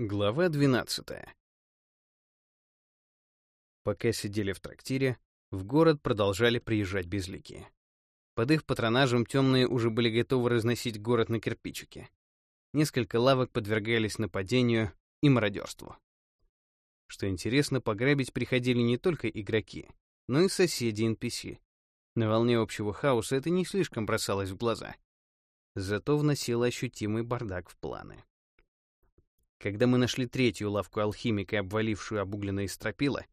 Глава 12. Пока сидели в трактире, в город продолжали приезжать безликие. Под их патронажем темные уже были готовы разносить город на кирпичики. Несколько лавок подвергались нападению и мародерству. Что интересно, пограбить приходили не только игроки, но и соседи NPC. На волне общего хаоса это не слишком бросалось в глаза. Зато вносило ощутимый бардак в планы. Когда мы нашли третью лавку алхимика, обвалившую обугленные стропила,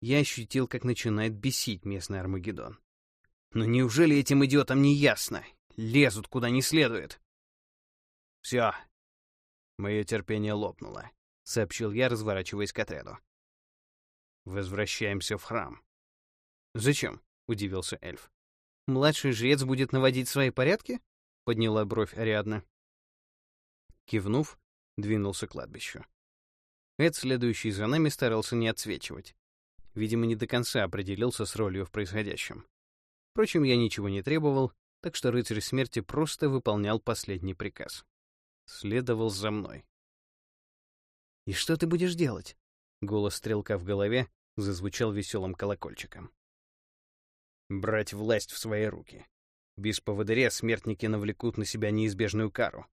я ощутил, как начинает бесить местный Армагеддон. Но неужели этим идиотам не ясно? Лезут куда не следует. Все. Мое терпение лопнуло, сообщил я, разворачиваясь к отряду. Возвращаемся в храм. Зачем? удивился эльф. Младший жрец будет наводить свои порядки? подняла бровь Ариадна. Кивнув, двинулся к кладбищу. Эд, следующий за нами, старался не отсвечивать. Видимо, не до конца определился с ролью в происходящем. Впрочем, я ничего не требовал, так что рыцарь смерти просто выполнял последний приказ. Следовал за мной. «И что ты будешь делать?» Голос стрелка в голове зазвучал веселым колокольчиком. «Брать власть в свои руки. Без поводыря смертники навлекут на себя неизбежную кару.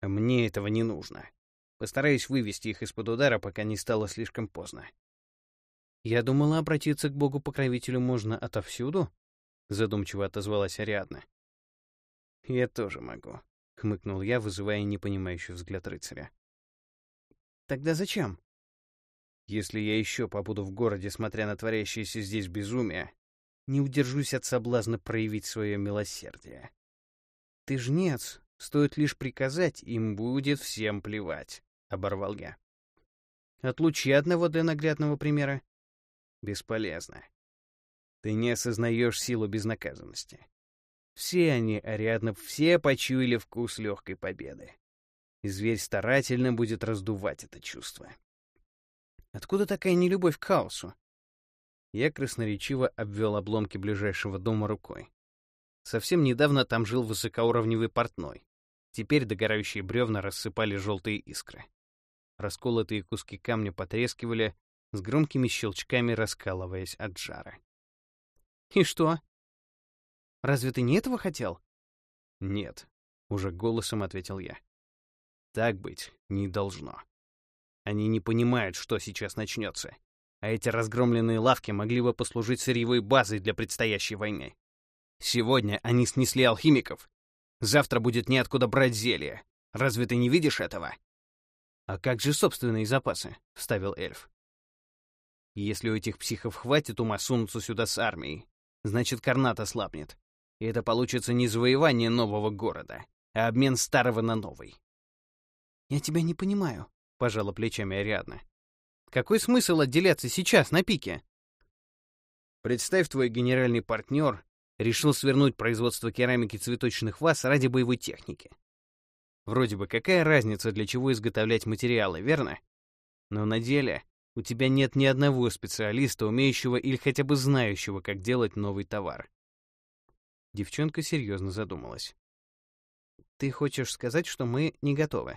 А мне этого не нужно. Постараюсь вывести их из-под удара, пока не стало слишком поздно. «Я думала, обратиться к Богу-покровителю можно отовсюду?» — задумчиво отозвалась Ариадна. «Я тоже могу», — хмыкнул я, вызывая непонимающий взгляд рыцаря. «Тогда зачем?» «Если я еще побуду в городе, смотря на творящееся здесь безумие, не удержусь от соблазна проявить свое милосердие. Ты жнец, стоит лишь приказать, им будет всем плевать. — оборвал я. «Отлучи одного до наглядного примера». «Бесполезно. Ты не осознаешь силу безнаказанности. Все они, Ариадна, все почуяли вкус легкой победы. И зверь старательно будет раздувать это чувство. Откуда такая нелюбовь к хаосу? Я красноречиво обвел обломки ближайшего дома рукой. Совсем недавно там жил высокоуровневый портной. Теперь догорающие бревна рассыпали желтые искры. Расколотые куски камня потрескивали, с громкими щелчками раскалываясь от жара. «И что? Разве ты не этого хотел?» «Нет», — уже голосом ответил я. «Так быть не должно. Они не понимают, что сейчас начнется, а эти разгромленные лавки могли бы послужить сырьевой базой для предстоящей войны. Сегодня они снесли алхимиков, завтра будет неоткуда брать зелье. Разве ты не видишь этого?» «А как же собственные запасы?» — вставил эльф. «Если у этих психов хватит ума сунуться сюда с армией, значит, Карнат ослабнет. И это получится не завоевание нового города, а обмен старого на новый». «Я тебя не понимаю», — пожала плечами Ариадна. «Какой смысл отделяться сейчас, на пике?» «Представь, твой генеральный партнер решил свернуть производство керамики цветочных ваз ради боевой техники. Вроде бы какая разница, для чего изготовлять материалы, верно? Но на деле у тебя нет ни одного специалиста, умеющего или хотя бы знающего, как делать новый товар. Девчонка серьезно задумалась. Ты хочешь сказать, что мы не готовы?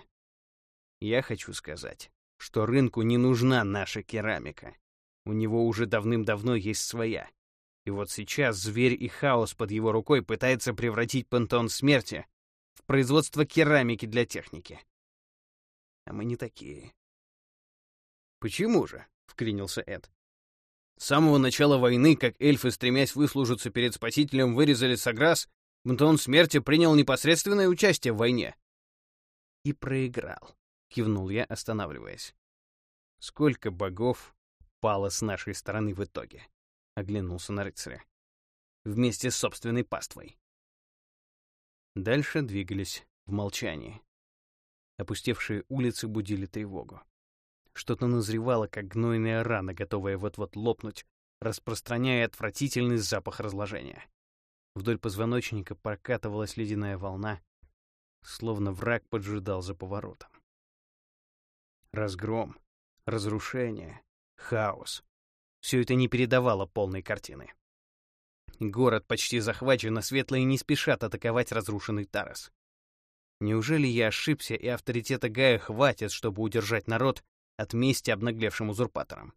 Я хочу сказать, что рынку не нужна наша керамика. У него уже давным-давно есть своя. И вот сейчас зверь и хаос под его рукой пытается превратить пантеон смерти производство керамики для техники. А мы не такие. Почему же? вклинился Эд. С самого начала войны, как эльфы, стремясь выслужиться перед спасителем, вырезали Саграс, Мтон Смерти принял непосредственное участие в войне. И проиграл, кивнул я, останавливаясь. Сколько богов пало с нашей стороны в итоге? Оглянулся на рыцаря. Вместе с собственной паствой. Дальше двигались в молчании. Опустевшие улицы будили тревогу. Что-то назревало, как гнойная рана, готовая вот-вот лопнуть, распространяя отвратительный запах разложения. Вдоль позвоночника прокатывалась ледяная волна, словно враг поджидал за поворотом. Разгром, разрушение, хаос — все это не передавало полной картины. Город почти захвачен, а светлые не спешат атаковать разрушенный Тарас. Неужели я ошибся, и авторитета Гая хватит, чтобы удержать народ от мести обнаглевшим узурпаторам?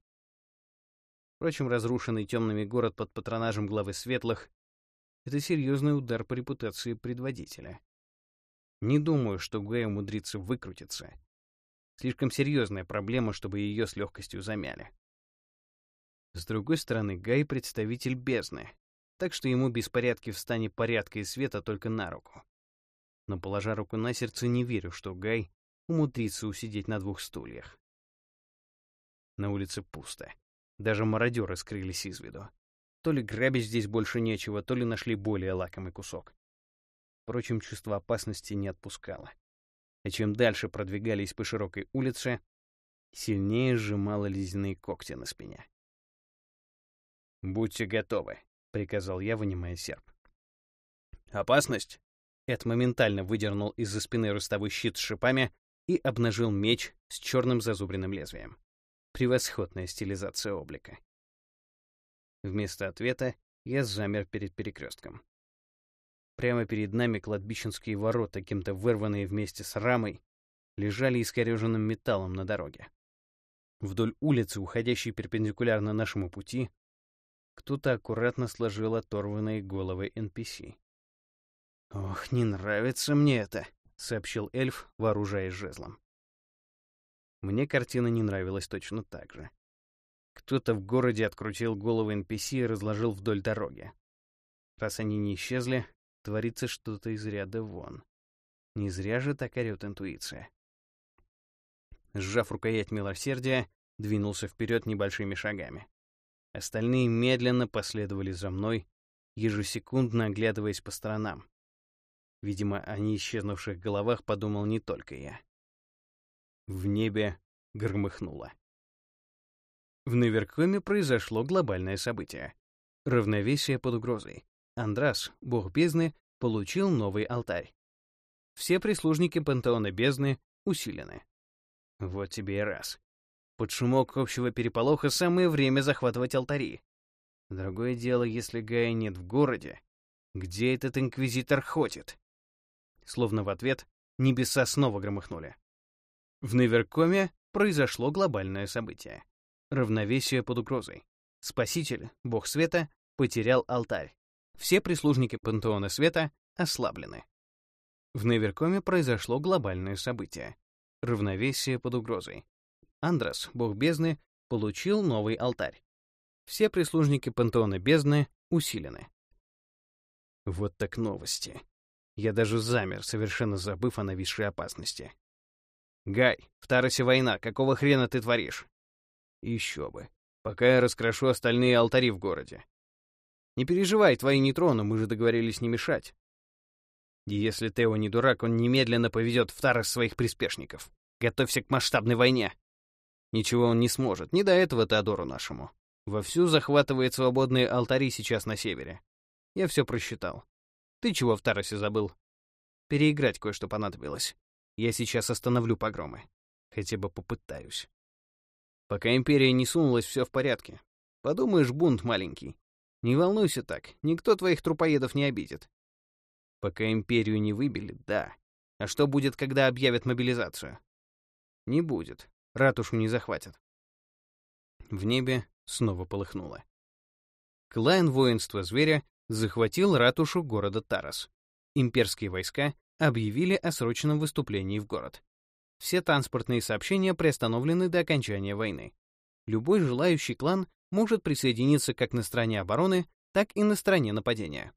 Впрочем, разрушенный темными город под патронажем главы светлых — это серьезный удар по репутации предводителя. Не думаю, что Гай умудрится выкрутиться. Слишком серьезная проблема, чтобы ее с легкостью замяли. С другой стороны, Гай — представитель бездны, так что ему беспорядки в стане порядка и света только на руку. Но, положа руку на сердце, не верю, что Гай умудрится усидеть на двух стульях. На улице пусто. Даже мародеры скрылись из виду. То ли грабить здесь больше нечего, то ли нашли более лакомый кусок. Впрочем, чувство опасности не отпускало. И чем дальше продвигались по широкой улице, сильнее сжимало ледяные когти на спине. «Будьте готовы», — приказал я, вынимая серп. «Опасность?» Эд моментально выдернул из-за спины ростовой щит с шипами и обнажил меч с черным зазубренным лезвием. Превосходная стилизация облика. Вместо ответа я замер перед перекрестком. Прямо перед нами кладбищенские ворота, кем-то вырванные вместе с рамой, лежали искореженным металлом на дороге. Вдоль улицы, уходящей перпендикулярно нашему пути, кто-то аккуратно сложил оторванные головы NPC. «Ох, не нравится мне это», — сообщил эльф, вооружаясь жезлом. Мне картина не нравилась точно так же. Кто-то в городе открутил головы NPC и разложил вдоль дороги. Раз они не исчезли, творится что-то из ряда вон. Не зря же так орёт интуиция. Сжав рукоять милосердия, двинулся вперед небольшими шагами. Остальные медленно последовали за мной, ежесекундно оглядываясь по сторонам. Видимо, о неисчезнувших головах подумал не только я. В небе громыхнуло. В Наверкоме произошло глобальное событие. Равновесие под угрозой. Андрас, бог бездны, получил новый алтарь. Все прислужники пантеона бездны усилены. Вот тебе и раз. Под шумок общего переполоха самое время захватывать алтари. Другое дело, если Гая нет в городе. Где этот инквизитор ходит? Словно в ответ небеса снова громыхнули. В Неверкоме произошло глобальное событие. Равновесие под угрозой. Спаситель, бог света, потерял алтарь. Все прислужники пантеона света ослаблены. В Неверкоме произошло глобальное событие. Равновесие под угрозой. Андрос, бог бездны, получил новый алтарь. Все прислужники пантеона бездны усилены. Вот так новости. Я даже замер, совершенно забыв о нависшей опасности. «Гай, в Таросе война, какого хрена ты творишь?» «Еще бы. Пока я раскрошу остальные алтари в городе. Не переживай, твои не трону, мы же договорились не мешать. Если Тео не дурак, он немедленно поведет в Тарос своих приспешников. Готовься к масштабной войне. Ничего он не сможет, не до этого Теодору нашему. Вовсю захватывает свободные алтари сейчас на севере. Я все просчитал. Ты чего в Таросе забыл? Переиграть кое-что понадобилось. Я сейчас остановлю погромы. Хотя бы попытаюсь. Пока Империя не сунулась, все в порядке. Подумаешь, бунт маленький. Не волнуйся так, никто твоих трупоедов не обидит. Пока Империю не выбили, да. А что будет, когда объявят мобилизацию? Не будет. Ратушу не захватят. В небе снова полыхнуло. Клайн воинства зверя захватил ратушу города Тарас. Имперские войска объявили о срочном выступлении в город. Все транспортные сообщения приостановлены до окончания войны. Любой желающий клан может присоединиться как на стороне обороны, так и на стороне нападения.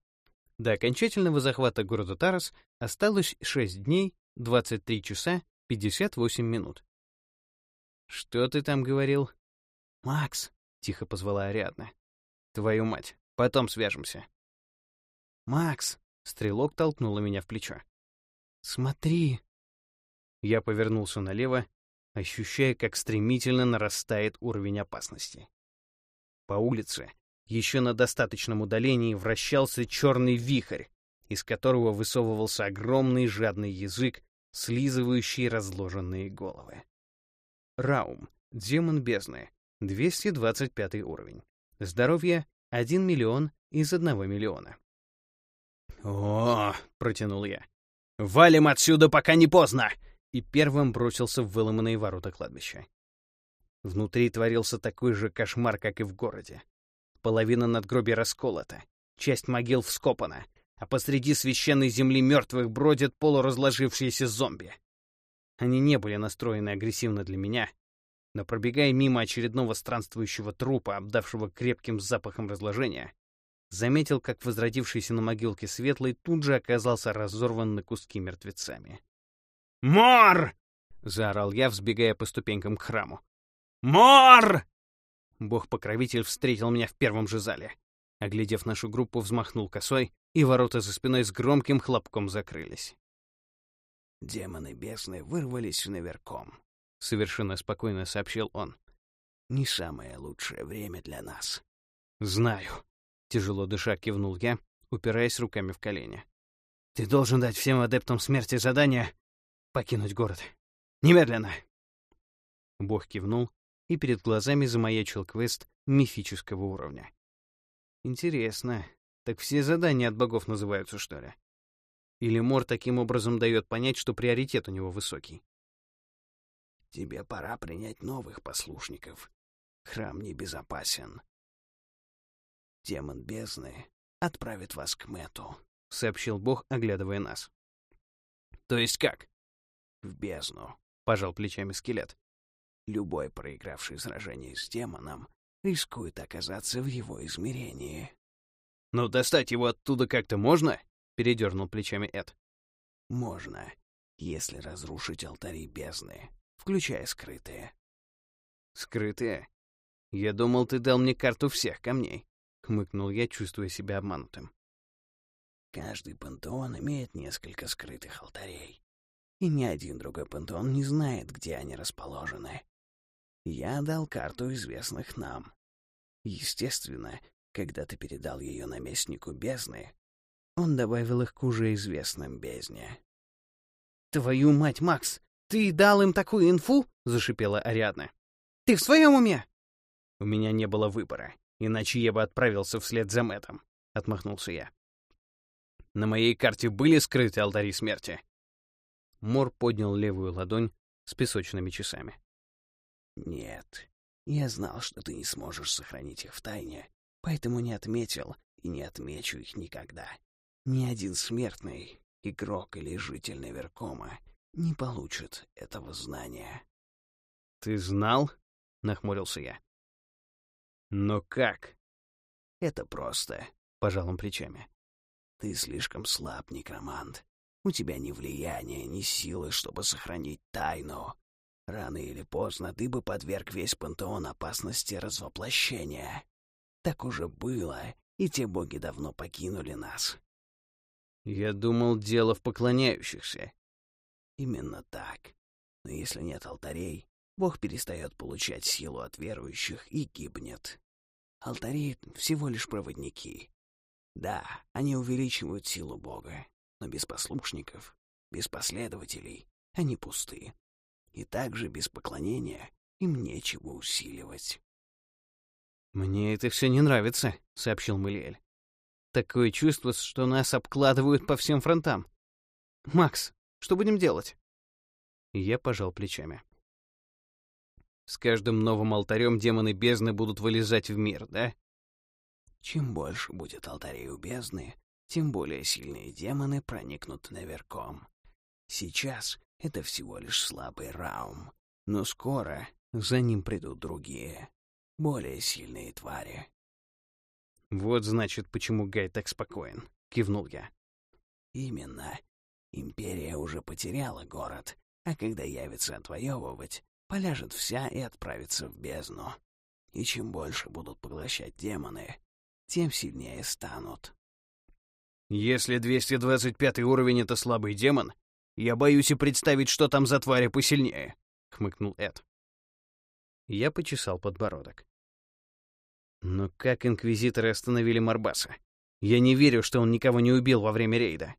До окончательного захвата города Тарас осталось 6 дней, 23 часа, 58 минут. «Что ты там говорил?» «Макс», — тихо позвала Ариадна. «Твою мать, потом свяжемся». «Макс», — стрелок толкнула меня в плечо. «Смотри!» Я повернулся налево, ощущая, как стремительно нарастает уровень опасности. По улице, еще на достаточном удалении, вращался черный вихрь, из которого высовывался огромный жадный язык, слизывающий разложенные головы. Раум, демон бездны, 225 уровень. Здоровье — 1 миллион из 1 миллиона. «О!» — протянул я. «Валим отсюда, пока не поздно!» И первым бросился в выломанные ворота кладбища. Внутри творился такой же кошмар, как и в городе. Половина надгробия расколота, часть могил вскопана, а посреди священной земли мертвых бродят полуразложившиеся зомби. Они не были настроены агрессивно для меня, но пробегая мимо очередного странствующего трупа, обдавшего крепким запахом разложения, заметил, как возродившийся на могилке Светлый тут же оказался разорван на куски мертвецами. «Мор!» — заорал я, взбегая по ступенькам к храму. «Мор!» Бог-покровитель встретил меня в первом же зале. Оглядев нашу группу, взмахнул косой, и ворота за спиной с громким хлопком закрылись. «Демоны бесны вырвались наверхом», — совершенно спокойно сообщил он. «Не самое лучшее время для нас». «Знаю», — тяжело дыша кивнул я, упираясь руками в колени. «Ты должен дать всем адептам смерти задание покинуть город. Немедленно!» Бог кивнул, и перед глазами замаячил квест мифического уровня. Интересно, так все задания от богов называются, что ли? Или Мор таким образом дает понять, что приоритет у него высокий? Тебе пора принять новых послушников. Храм небезопасен. Демон бездны отправит вас к Мэту, — сообщил бог, оглядывая нас. То есть как? В бездну, — пожал плечами скелет. Любой проигравший сражение с демоном рискует оказаться в его измерении. «Но достать его оттуда как-то можно?» — передернул плечами Эд. «Можно, если разрушить алтари бездны, включая скрытые». «Скрытые? Я думал, ты дал мне карту всех камней», — хмыкнул я, чувствуя себя обманутым. «Каждый пантеон имеет несколько скрытых алтарей, и ни один другой пантеон не знает, где они расположены. Я дал карту известных нам. Естественно, когда ты передал ее наместнику бездны, он добавил их к уже известным бездне. «Твою мать, Макс, ты дал им такую инфу?» — зашипела Ариадна. «Ты в своем уме?» «У меня не было выбора, иначе я бы отправился вслед за Мэттом», — отмахнулся я. «На моей карте были скрыты алтари смерти?» Мор поднял левую ладонь с песочными часами. «Нет, я знал, что ты не сможешь сохранить их в тайне, поэтому не отметил и не отмечу их никогда. Ни один смертный, игрок или житель Наверкома не получит этого знания». «Ты знал?» — нахмурился я. «Но как?» «Это просто», — пожал он плечами. «Ты слишком слаб, некромант. У тебя ни влияния, ни силы, чтобы сохранить тайну. Рано или поздно ты бы подверг весь пантеон опасности развоплощения. Так уже было, и те боги давно покинули нас. Я думал, дело в поклоняющихся. Именно так. Но если нет алтарей, бог перестает получать силу от верующих и гибнет. Алтари — всего лишь проводники. Да, они увеличивают силу бога, но без послушников, без последователей они пусты и также без поклонения им нечего усиливать. «Мне это все не нравится», — сообщил Мэлиэль. «Такое чувство, что нас обкладывают по всем фронтам. Макс, что будем делать?» Я пожал плечами. «С каждым новым алтарем демоны бездны будут вылезать в мир, да?» «Чем больше будет алтарей у бездны, тем более сильные демоны проникнут наверхом. Сейчас это всего лишь слабый раум. Но скоро за ним придут другие, более сильные твари. «Вот, значит, почему Гай так спокоен», — кивнул я. «Именно. Империя уже потеряла город, а когда явится отвоевывать, поляжет вся и отправится в бездну. И чем больше будут поглощать демоны, тем сильнее станут». «Если 225 уровень — это слабый демон, я боюсь и представить, что там за твари посильнее», — хмыкнул Эд. Я почесал подбородок. Но как инквизиторы остановили Марбаса? Я не верю, что он никого не убил во время рейда.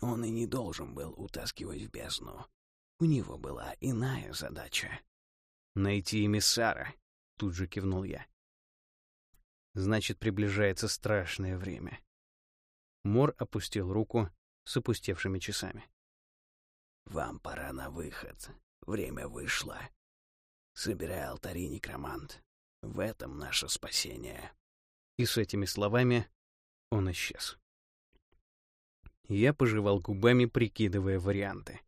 Он и не должен был утаскивать в бездну. У него была иная задача. «Найти эмиссара», — тут же кивнул я. Значит, приближается страшное время. Мор опустил руку, с опустевшими часами. «Вам пора на выход. Время вышло. Собирай алтари, некромант. В этом наше спасение». И с этими словами он исчез. Я пожевал губами, прикидывая варианты.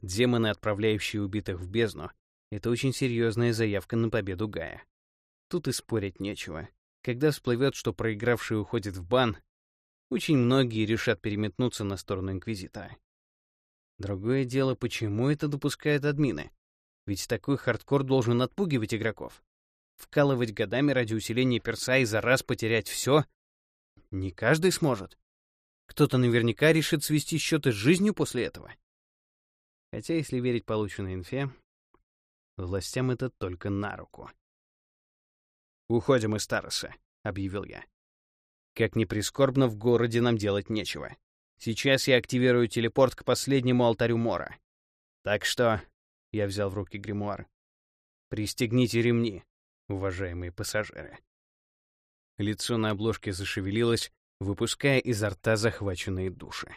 Демоны, отправляющие убитых в бездну, — это очень серьезная заявка на победу Гая. Тут и спорить нечего. Когда всплывет, что проигравший уходит в бан, очень многие решат переметнуться на сторону Инквизитора. Другое дело, почему это допускают админы? Ведь такой хардкор должен отпугивать игроков. Вкалывать годами ради усиления перса и за раз потерять все не каждый сможет. Кто-то наверняка решит свести счеты с жизнью после этого. Хотя, если верить полученной инфе, властям это только на руку. «Уходим из Тароса», — объявил я. Как ни прискорбно, в городе нам делать нечего. Сейчас я активирую телепорт к последнему алтарю Мора. Так что... Я взял в руки гримуар. Пристегните ремни, уважаемые пассажиры. Лицо на обложке зашевелилось, выпуская изо рта захваченные души.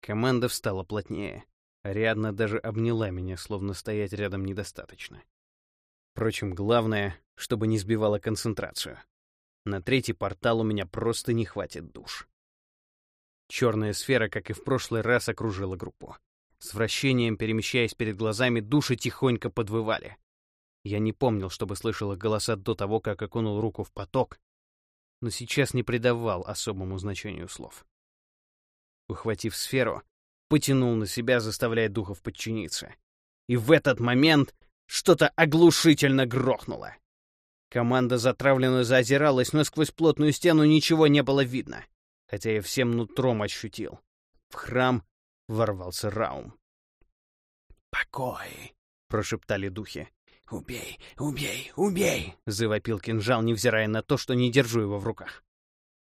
Команда встала плотнее. Ариадна даже обняла меня, словно стоять рядом недостаточно. Впрочем, главное, чтобы не сбивала концентрацию. На третий портал у меня просто не хватит душ. Черная сфера, как и в прошлый раз, окружила группу. С вращением, перемещаясь перед глазами, души тихонько подвывали. Я не помнил, чтобы слышал их голоса до того, как окунул руку в поток, но сейчас не придавал особому значению слов. Ухватив сферу, потянул на себя, заставляя духов подчиниться. И в этот момент что-то оглушительно грохнуло. Команда затравленно заозиралась, но сквозь плотную стену ничего не было видно, хотя я всем нутром ощутил. В храм ворвался Раум. «Покой!» — прошептали духи. «Убей! Убей! Убей!» — завопил кинжал, невзирая на то, что не держу его в руках.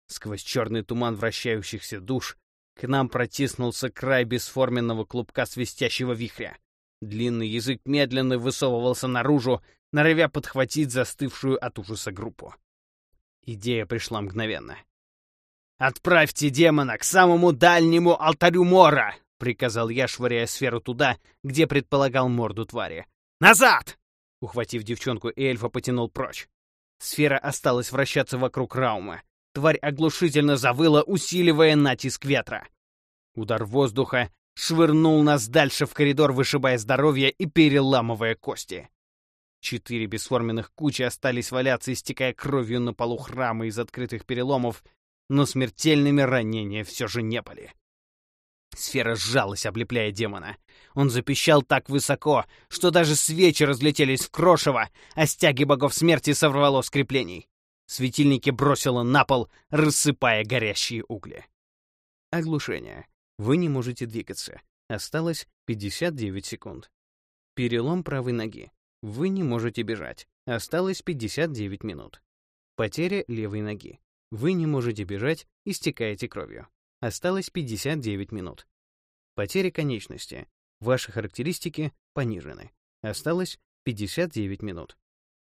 Сквозь черный туман вращающихся душ к нам протиснулся край бесформенного клубка свистящего вихря. Длинный язык медленно высовывался наружу, норовя подхватить застывшую от ужаса группу. Идея пришла мгновенно. «Отправьте демона к самому дальнему алтарю Мора!» — приказал я, швыряя сферу туда, где предполагал морду твари. «Назад!» Ухватив девчонку, эльфа потянул прочь. Сфера осталась вращаться вокруг Раума. Тварь оглушительно завыла, усиливая натиск ветра. Удар воздуха швырнул нас дальше в коридор, вышибая здоровье и переламывая кости. Четыре бесформенных кучи остались валяться, истекая кровью на полу храма из открытых переломов, но смертельными ранения все же не были. Сфера сжалась, облепляя демона. Он запищал так высоко, что даже свечи разлетелись в крошево, а стяги богов смерти сорвало с креплений. Светильники бросило на пол, рассыпая горящие угли. Оглушение. Вы не можете двигаться. Осталось 59 секунд. Перелом правой ноги. Вы не можете бежать. Осталось 59 минут. Потеря левой ноги. Вы не можете бежать, истекаете кровью. Осталось 59 минут. Потеря конечности. Ваши характеристики понижены. Осталось 59 минут.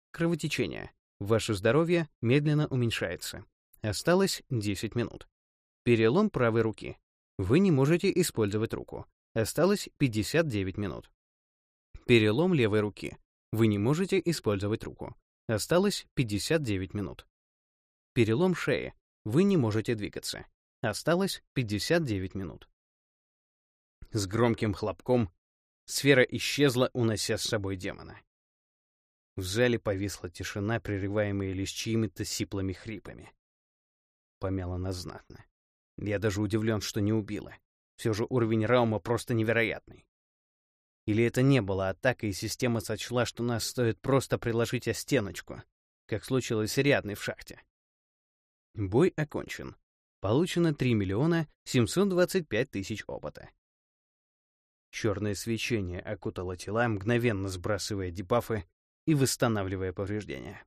Кровотечение. Ваше здоровье медленно уменьшается. Осталось 10 минут. Перелом правой руки. Вы не можете использовать руку. Осталось 59 минут. Перелом левой руки. Вы не можете использовать руку. Осталось 59 минут. Перелом шеи. Вы не можете двигаться. Осталось 59 минут. С громким хлопком сфера исчезла, унося с собой демона. В зале повисла тишина, прерываемая лишь чьими-то сиплыми хрипами. Помяло нас знатно. Я даже удивлен, что не убила. Все же уровень Раума просто невероятный. Или это не было атакой, и система сочла, что нас стоит просто приложить о стеночку, как случилось с в шахте. Бой окончен. Получено 3 миллиона 725 тысяч опыта. Черное свечение окутало тела, мгновенно сбрасывая дебафы и восстанавливая повреждения.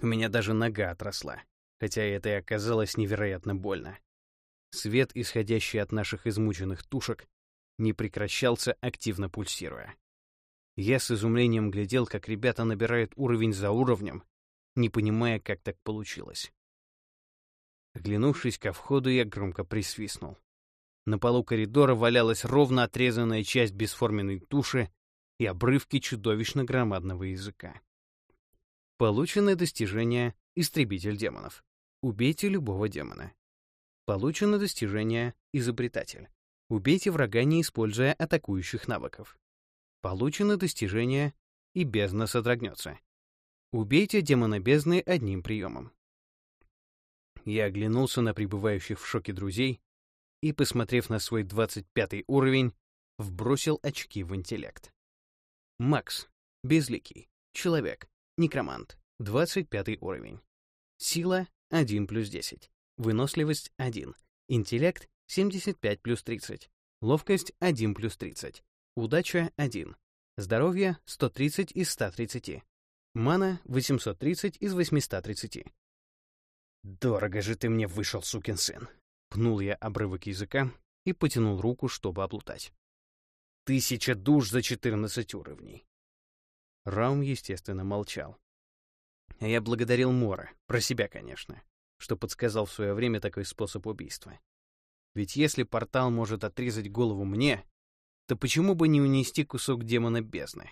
У меня даже нога отросла, хотя это и оказалось невероятно больно. Свет, исходящий от наших измученных тушек, не прекращался, активно пульсируя. Я с изумлением глядел, как ребята набирают уровень за уровнем, не понимая, как так получилось. Оглянувшись ко входу, я громко присвистнул. На полу коридора валялась ровно отрезанная часть бесформенной туши и обрывки чудовищно громадного языка. Получено достижение «Истребитель демонов». Убейте любого демона. Получено достижение «Изобретатель». Убейте врага, не используя атакующих навыков. Получено достижение «И бездна содрогнется». Убейте демона бездны одним приемом. Я оглянулся на пребывающих в шоке друзей и, посмотрев на свой 25 уровень, вбросил очки в интеллект. Макс. Безликий. Человек. Некромант. 25 уровень. Сила 1 плюс 10. Выносливость 1. Интеллект 75 плюс 30. Ловкость 1 плюс 30. Удача 1. Здоровье 130 из 130. Мана 830 из 830. «Дорого же ты мне вышел, сукин сын!» Пнул я обрывок языка и потянул руку, чтобы облутать. «Тысяча душ за 14 уровней!» Раум, естественно, молчал. А я благодарил Мора, про себя, конечно, что подсказал в свое время такой способ убийства. Ведь если портал может отрезать голову мне, то почему бы не унести кусок демона бездны?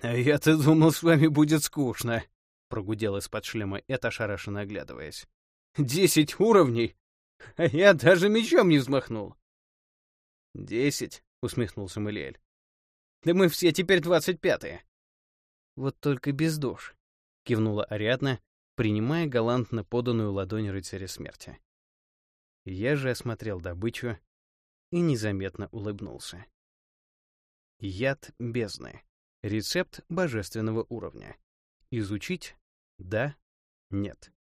«А я-то думал, с вами будет скучно», — прогудел из-под шлема это, ошарашенно оглядываясь. «Десять уровней? А я даже мечом не взмахнул». «Десять?» — усмехнулся Малиэль. «Да мы все теперь двадцать пятые». «Вот только без душ», — кивнула Ариадна, принимая галантно поданную ладонь рыцаря смерти. Я же осмотрел добычу и незаметно улыбнулся. Яд бездны. Рецепт божественного уровня. Изучить? Да? Нет.